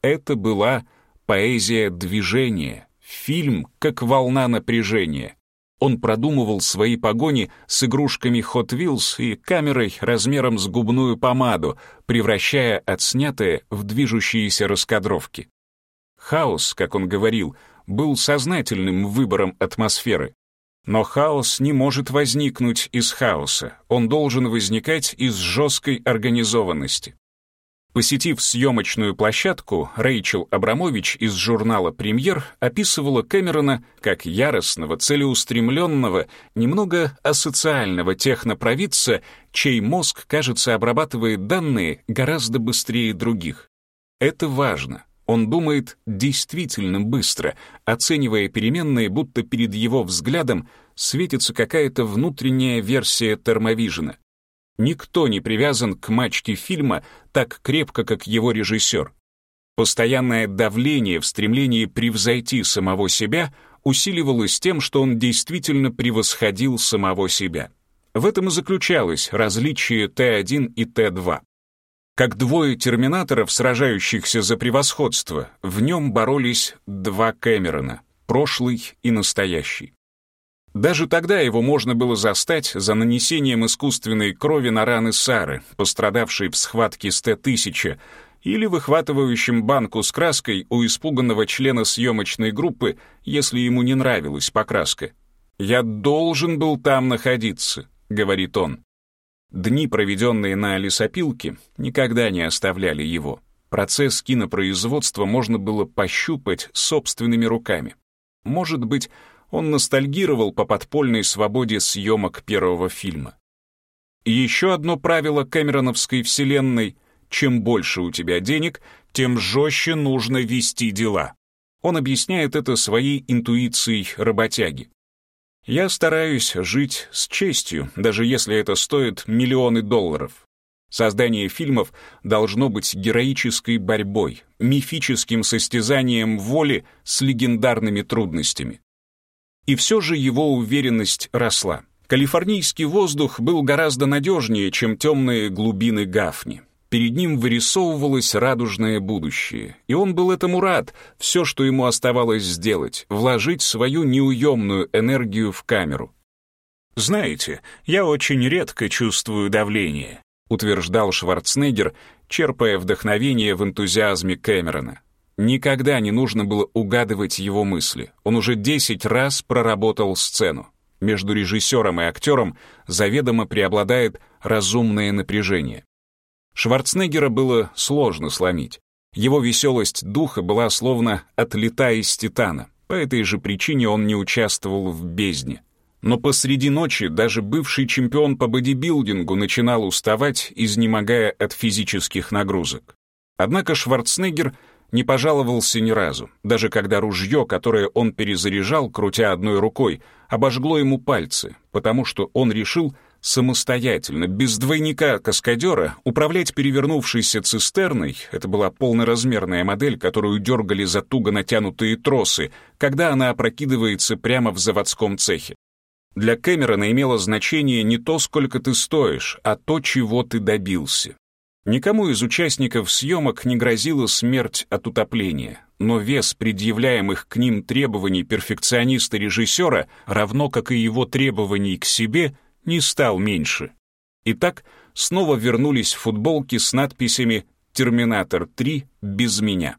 Это была поэзия движения, фильм как волна напряжения. Он продумывал свои погони с игрушками Hot Wheels и камерой размером с губную помаду, превращая отснятое в движущиеся раскадровки. Хаос, как он говорил, был сознательным выбором атмосферы. Но хаос не может возникнуть из хаоса, он должен возникать из жесткой организованности. Посетив съемочную площадку, Рэйчел Абрамович из журнала «Премьер» описывала Кэмерона как яростного, целеустремленного, немного асоциального технопровидца, чей мозг, кажется, обрабатывает данные гораздо быстрее других. Это важно. Он думает действительно быстро, оценивая переменные, будто перед его взглядом светится какая-то внутренняя версия термовижена. Никто не привязан к мачте фильма так крепко, как его режиссер. Постоянное давление в стремлении превзойти самого себя усиливалось тем, что он действительно превосходил самого себя. В этом и заключалось различие Т1 и Т2. Как двое терминаторов, сражающихся за превосходство, в нем боролись два Кэмерона, прошлый и настоящий. Даже тогда его можно было застать за нанесением искусственной крови на раны Сары, пострадавшей в схватке с Т-1000, или выхватывающим банку с краской у испуганного члена съемочной группы, если ему не нравилась покраска. «Я должен был там находиться», — говорит он. Дни, проведенные на лесопилке, никогда не оставляли его. Процесс кинопроизводства можно было пощупать собственными руками. Может быть, он ностальгировал по подпольной свободе съемок первого фильма. еще одно правило Кэмероновской вселенной — чем больше у тебя денег, тем жестче нужно вести дела. Он объясняет это своей интуицией работяги. Я стараюсь жить с честью, даже если это стоит миллионы долларов. Создание фильмов должно быть героической борьбой, мифическим состязанием воли с легендарными трудностями. И все же его уверенность росла. Калифорнийский воздух был гораздо надежнее, чем темные глубины Гафни. Перед ним вырисовывалось радужное будущее, и он был этому рад. Все, что ему оставалось сделать — вложить свою неуемную энергию в камеру. «Знаете, я очень редко чувствую давление», — утверждал Шварценеггер, черпая вдохновение в энтузиазме Кэмерона. Никогда не нужно было угадывать его мысли. Он уже десять раз проработал сцену. Между режиссером и актером заведомо преобладает разумное напряжение. Шварценеггера было сложно сломить. Его веселость духа была словно отлета из титана. По этой же причине он не участвовал в «Бездне». Но посреди ночи даже бывший чемпион по бодибилдингу начинал уставать, изнемогая от физических нагрузок. Однако Шварценеггер не пожаловался ни разу, даже когда ружье, которое он перезаряжал, крутя одной рукой, обожгло ему пальцы, потому что он решил самостоятельно, без двойника-каскадера, управлять перевернувшейся цистерной, это была полноразмерная модель, которую дергали за туго натянутые тросы, когда она опрокидывается прямо в заводском цехе. Для Кэмерона имело значение не то, сколько ты стоишь, а то, чего ты добился. Никому из участников съемок не грозила смерть от утопления, но вес предъявляемых к ним требований перфекциониста-режиссера, равно как и его требований к себе, не стал меньше. Итак, снова вернулись футболки с надписями «Терминатор 3. Без меня».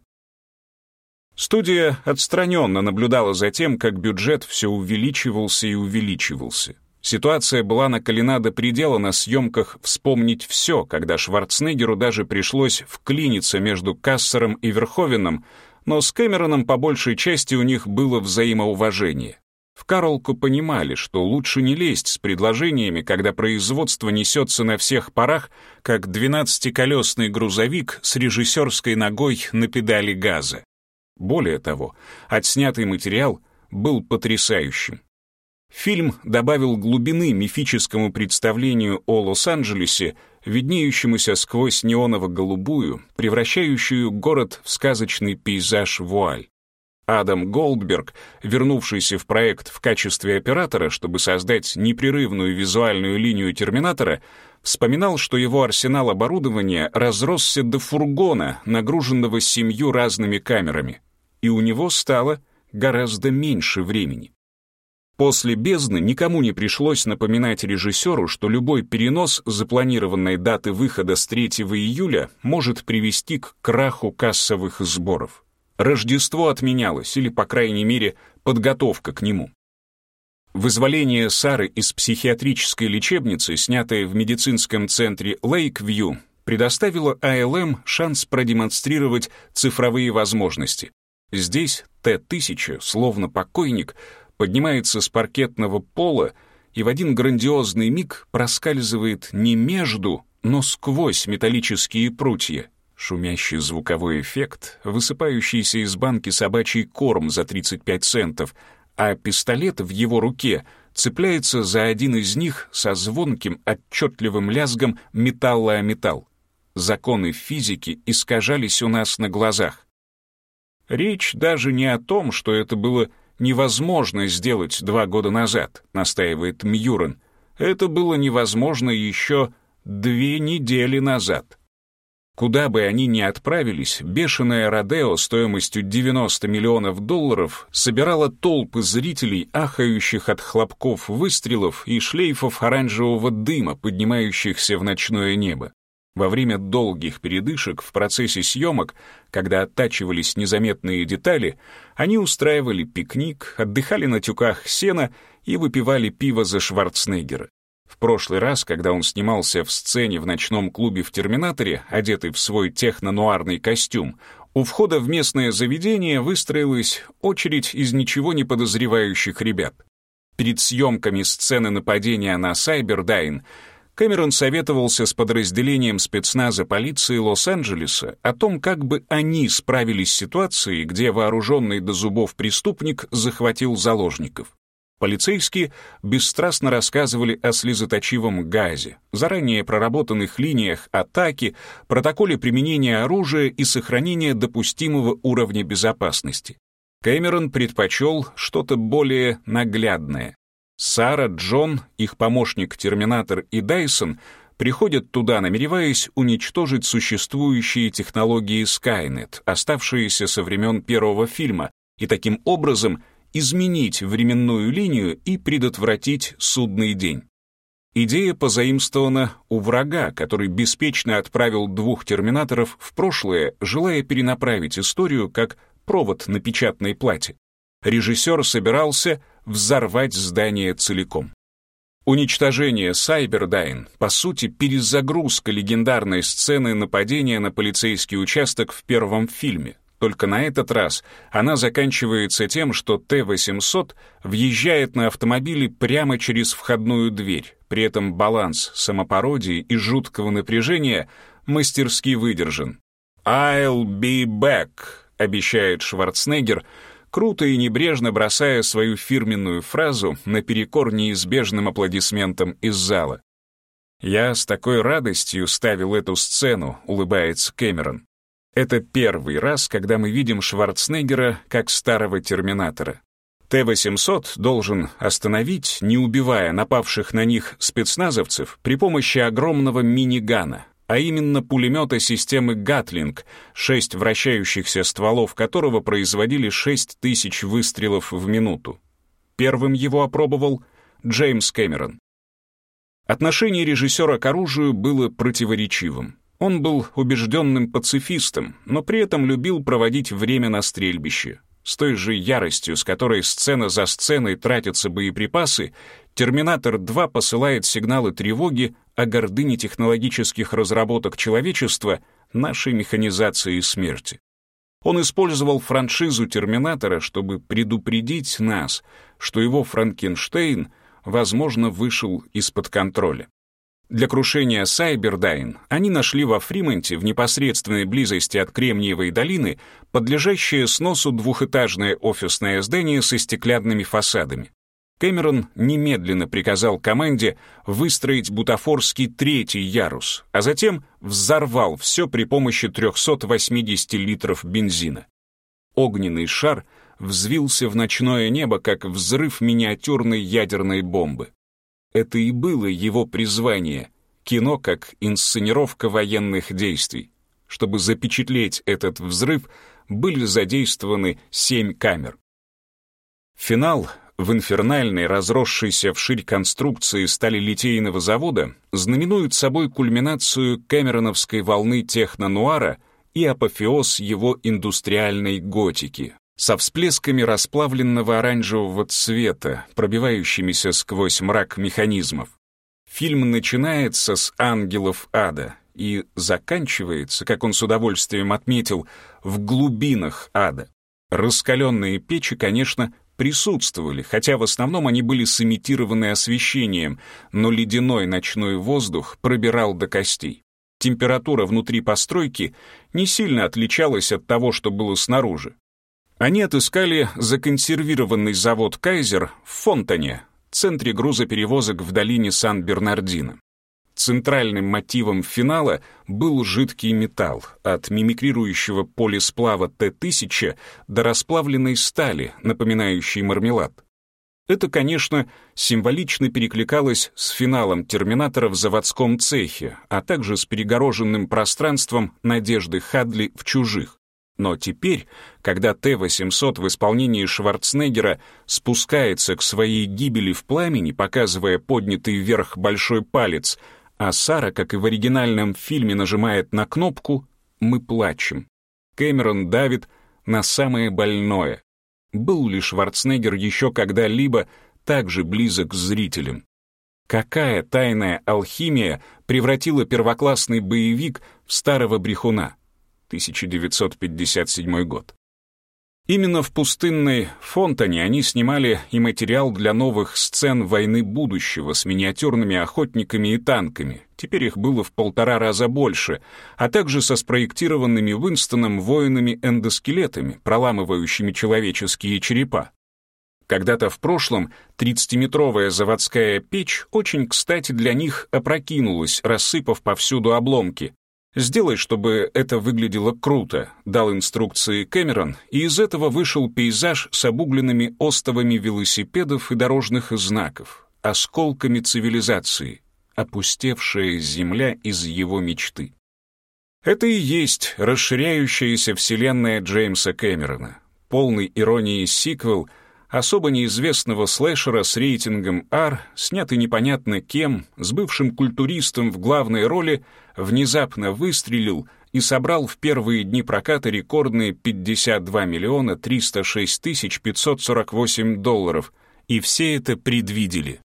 Студия отстраненно наблюдала за тем, как бюджет все увеличивался и увеличивался. Ситуация была накалена до предела на съемках «Вспомнить все», когда Шварценеггеру даже пришлось вклиниться между Кассером и Верховеном, но с Кэмероном по большей части у них было взаимоуважение. В Карлку понимали, что лучше не лезть с предложениями, когда производство несется на всех парах, как двенадцатиколесный грузовик с режиссерской ногой на педали газа. Более того, отснятый материал был потрясающим. Фильм добавил глубины мифическому представлению о Лос-Анджелесе, виднеющемуся сквозь неоново-голубую, превращающую город в сказочный пейзаж вуаль. Адам Голдберг, вернувшийся в проект в качестве оператора, чтобы создать непрерывную визуальную линию «Терминатора», вспоминал, что его арсенал оборудования разросся до фургона, нагруженного семью разными камерами, и у него стало гораздо меньше времени. После «Бездны» никому не пришлось напоминать режиссеру, что любой перенос запланированной даты выхода с 3 июля может привести к краху кассовых сборов. Рождество отменялось, или, по крайней мере, подготовка к нему. Вызволение Сары из психиатрической лечебницы, снятое в медицинском центре Лейквью, предоставило АЛМ шанс продемонстрировать цифровые возможности. Здесь Т-1000, словно покойник, поднимается с паркетного пола и в один грандиозный миг проскальзывает не между, но сквозь металлические прутья. Шумящий звуковой эффект, высыпающийся из банки собачий корм за 35 центов, а пистолет в его руке цепляется за один из них со звонким, отчетливым лязгом металла о металл. Законы физики искажались у нас на глазах. Речь даже не о том, что это было невозможно сделать два года назад, настаивает Мьюрен. Это было невозможно еще две недели назад. Куда бы они ни отправились, бешеное Родео стоимостью 90 миллионов долларов собирало толпы зрителей, ахающих от хлопков выстрелов и шлейфов оранжевого дыма, поднимающихся в ночное небо. Во время долгих передышек в процессе съемок, когда оттачивались незаметные детали, они устраивали пикник, отдыхали на тюках сена и выпивали пиво за Шварценеггера. В прошлый раз, когда он снимался в сцене в ночном клубе в «Терминаторе», одетый в свой техно-нуарный костюм, у входа в местное заведение выстроилась очередь из ничего не подозревающих ребят. Перед съемками сцены нападения на Сайбердайн Кэмерон советовался с подразделением спецназа полиции Лос-Анджелеса о том, как бы они справились с ситуацией, где вооруженный до зубов преступник захватил заложников. Полицейские бесстрастно рассказывали о слезоточивом газе, заранее проработанных линиях атаки, протоколе применения оружия и сохранения допустимого уровня безопасности. Кэмерон предпочел что-то более наглядное. Сара, Джон, их помощник-терминатор и Дайсон приходят туда, намереваясь уничтожить существующие технологии Skynet, оставшиеся со времен первого фильма, и таким образом изменить временную линию и предотвратить судный день. Идея позаимствована у врага, который беспечно отправил двух терминаторов в прошлое, желая перенаправить историю как провод на печатной плате. Режиссер собирался взорвать здание целиком. Уничтожение Сайбердайн, по сути, перезагрузка легендарной сцены нападения на полицейский участок в первом фильме. Только на этот раз она заканчивается тем, что Т-800 въезжает на автомобиле прямо через входную дверь. При этом баланс самопародии и жуткого напряжения мастерски выдержан. «I'll be back», — обещает Шварценеггер, круто и небрежно бросая свою фирменную фразу наперекор неизбежным аплодисментам из зала. «Я с такой радостью ставил эту сцену», — улыбается Кэмерон. Это первый раз, когда мы видим Шварценеггера как старого терминатора. Т-800 должен остановить, не убивая напавших на них спецназовцев, при помощи огромного минигана. А именно пулемета системы «Гатлинг», шесть вращающихся стволов которого производили 6 тысяч выстрелов в минуту. Первым его опробовал Джеймс Кэмерон. Отношение режиссера к оружию было противоречивым. Он был убежденным пацифистом, но при этом любил проводить время на стрельбище. С той же яростью, с которой сцена за сценой тратятся боеприпасы, «Терминатор 2» посылает сигналы тревоги о гордыне технологических разработок человечества, нашей механизации и смерти. Он использовал франшизу «Терминатора», чтобы предупредить нас, что его Франкенштейн, возможно, вышел из-под контроля. Для крушения Сайбердайн они нашли во Фримонте в непосредственной близости от Кремниевой долины подлежащее сносу двухэтажное офисное здание со стеклянными фасадами. Кэмерон немедленно приказал команде выстроить бутафорский третий ярус, а затем взорвал все при помощи 380 литров бензина. Огненный шар взвился в ночное небо, как взрыв миниатюрной ядерной бомбы. Это и было его призвание — кино как инсценировка военных действий. Чтобы запечатлеть этот взрыв, были задействованы семь камер. Финал в инфернальной, разросшейся вширь конструкции сталелитейного завода знаменует собой кульминацию кэмероновской волны техно-нуара и апофеоз его индустриальной готики, со всплесками расплавленного оранжевого цвета, пробивающимися сквозь мрак механизмов. Фильм начинается с «Ангелов ада» и заканчивается, как он с удовольствием отметил, в глубинах ада. Раскаленные печи, конечно, присутствовали, хотя в основном они были сымитированы освещением, но ледяной ночной воздух пробирал до костей. Температура внутри постройки не сильно отличалась от того, что было снаружи. Они отыскали законсервированный завод «Кайзер» в Фонтане, центре грузоперевозок в долине Сан-Бернардино. Центральным мотивом финала был жидкий металл, от мимикрирующего полисплава Т-1000 до расплавленной стали, напоминающей мармелад. Это, конечно, символично перекликалось с финалом «Терминатора» в заводском цехе, а также с перегороженным пространством Надежды Хадли в «Чужих». Но теперь, когда Т-800 в исполнении Шварценеггера спускается к своей гибели в пламени, показывая поднятый вверх большой палец, а Сара, как и в оригинальном фильме, нажимает на кнопку, мы плачем. Кэмерон давит на самое больное. Был ли Шварценеггер еще когда-либо так же близок к зрителям? Какая тайная алхимия превратила первоклассный боевик в старого брехуна? 1957 год. Именно в пустынной Фонтане они снимали и материал для новых сцен войны будущего с миниатюрными охотниками и танками, теперь их было в полтора раза больше, а также со спроектированными Уинстоном воинами-эндоскелетами, проламывающими человеческие черепа. Когда-то в прошлом 30-метровая заводская печь очень кстати для них опрокинулась, рассыпав повсюду обломки. «Сделай, чтобы это выглядело круто», — дал инструкции Кэмерон, и из этого вышел пейзаж с обугленными остовами велосипедов и дорожных знаков, осколками цивилизации, опустевшая земля из его мечты. Это и есть расширяющаяся вселенная Джеймса Кэмерона, полный иронии сиквел — особо неизвестного слэшера с рейтингом R, снятый непонятно кем, с бывшим культуристом в главной роли, внезапно выстрелил и собрал в первые дни проката рекордные 52 миллиона 306 тысяч 548 долларов, и все это предвидели.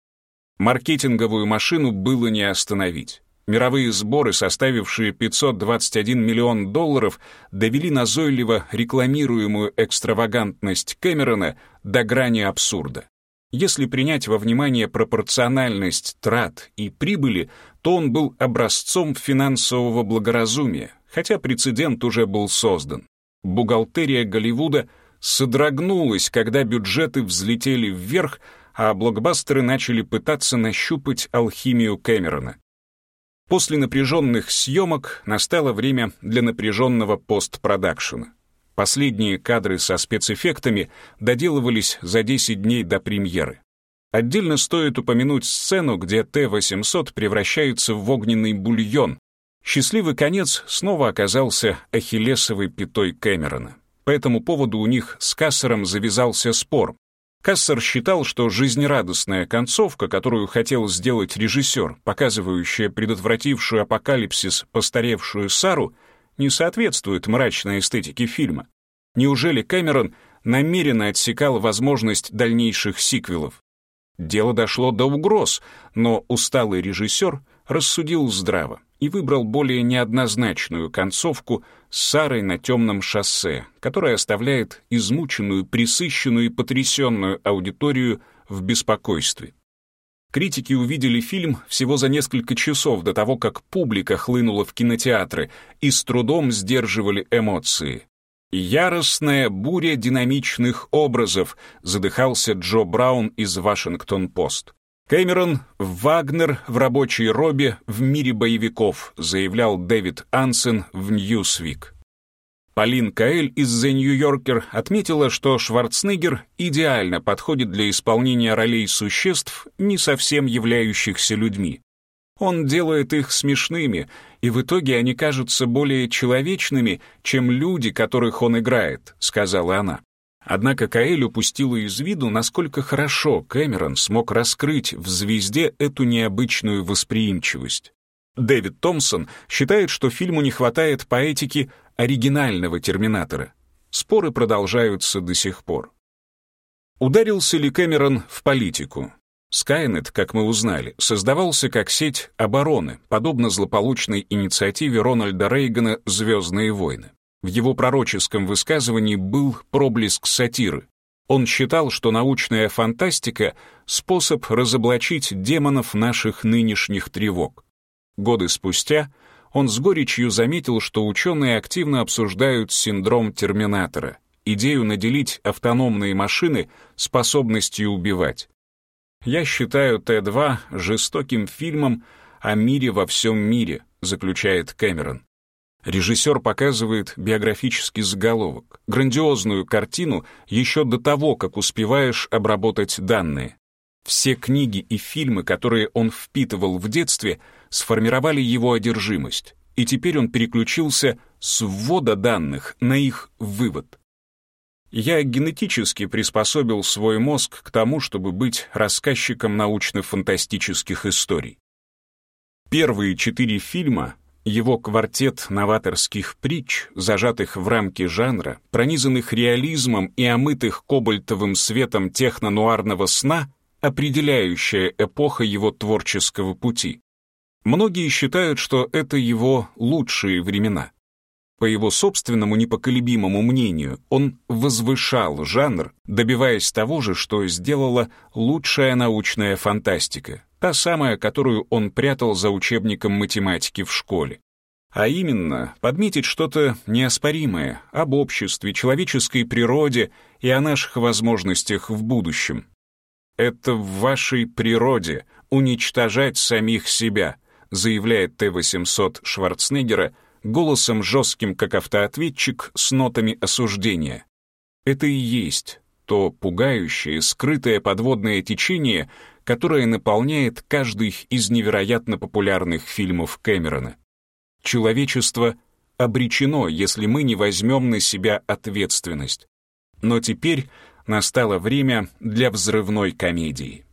Маркетинговую машину было не остановить. Мировые сборы, составившие 521 миллион долларов, довели назойливо рекламируемую экстравагантность Кэмерона до грани абсурда. Если принять во внимание пропорциональность трат и прибыли, то он был образцом финансового благоразумия, хотя прецедент уже был создан. Бухгалтерия Голливуда содрогнулась, когда бюджеты взлетели вверх, а блокбастеры начали пытаться нащупать алхимию Кэмерона. После напряженных съемок настало время для напряженного постпродакшена. Последние кадры со спецэффектами доделывались за 10 дней до премьеры. Отдельно стоит упомянуть сцену, где Т-800 превращается в огненный бульон. Счастливый конец снова оказался ахиллесовой пятой Кэмерона. По этому поводу у них с Кассером завязался спор. Кассер считал, что жизнерадостная концовка, которую хотел сделать режиссер, показывающая предотвратившую апокалипсис постаревшую Сару, не соответствует мрачной эстетике фильма. Неужели Кэмерон намеренно отсекал возможность дальнейших сиквелов? Дело дошло до угроз, но усталый режиссер рассудил здраво и выбрал более неоднозначную концовку с Сарой на темном шоссе, которая оставляет измученную, присыщенную и потрясенную аудиторию в беспокойстве. Критики увидели фильм всего за несколько часов до того, как публика хлынула в кинотеатры и с трудом сдерживали эмоции. «Яростная буря динамичных образов», задыхался Джо Браун из «Вашингтон-Пост». Кэмерон «Вагнер в рабочей робе в мире боевиков», заявлял Дэвид Ансен в «Ньюсвик». Полин Каэль из The New Yorker отметила, что Шварценеггер идеально подходит для исполнения ролей существ, не совсем являющихся людьми. Он делает их смешными, и в итоге они кажутся более человечными, чем люди, которых он играет», — сказала она. Однако Каэль упустила из виду, насколько хорошо Кэмерон смог раскрыть в «Звезде» эту необычную восприимчивость. Дэвид Томпсон считает, что фильму не хватает поэтики оригинального «Терминатора». Споры продолжаются до сих пор. Ударился ли Кэмерон в политику? Скайнет, как мы узнали, создавался как сеть обороны, подобно злополучной инициативе Рональда Рейгана «Звездные войны». В его пророческом высказывании был проблеск сатиры. Он считал, что научная фантастика — способ разоблачить демонов наших нынешних тревог. Годы спустя он с горечью заметил, что ученые активно обсуждают синдром Терминатора, идею наделить автономные машины способностью убивать. «Я считаю Т-2 жестоким фильмом о мире во всем мире», заключает Кэмерон. Режиссер показывает биографический заголовок, грандиозную картину еще до того, как успеваешь обработать данные. Все книги и фильмы, которые он впитывал в детстве, сформировали его одержимость, и теперь он переключился с ввода данных на их вывод. Я генетически приспособил свой мозг к тому, чтобы быть рассказчиком научно-фантастических историй. Первые четыре фильма его квартет новаторских притч, зажатых в рамки жанра, пронизанных реализмом и омытых кобальтовым светом техно-нуарного сна, определяющая эпоха его творческого пути. Многие считают, что это его лучшие времена. По его собственному непоколебимому мнению, он возвышал жанр, добиваясь того же, что сделала лучшая научная фантастика, та самая, которую он прятал за учебником математики в школе. А именно, подметить что-то неоспоримое об обществе, человеческой природе и о наших возможностях в будущем. «Это в вашей природе — уничтожать самих себя», заявляет Т-800 Шварценеггера голосом жестким, как автоответчик, с нотами осуждения. Это и есть то пугающее, скрытое подводное течение, которое наполняет каждый из невероятно популярных фильмов Кэмерона. Человечество обречено, если мы не возьмем на себя ответственность. Но теперь настало время для взрывной комедии.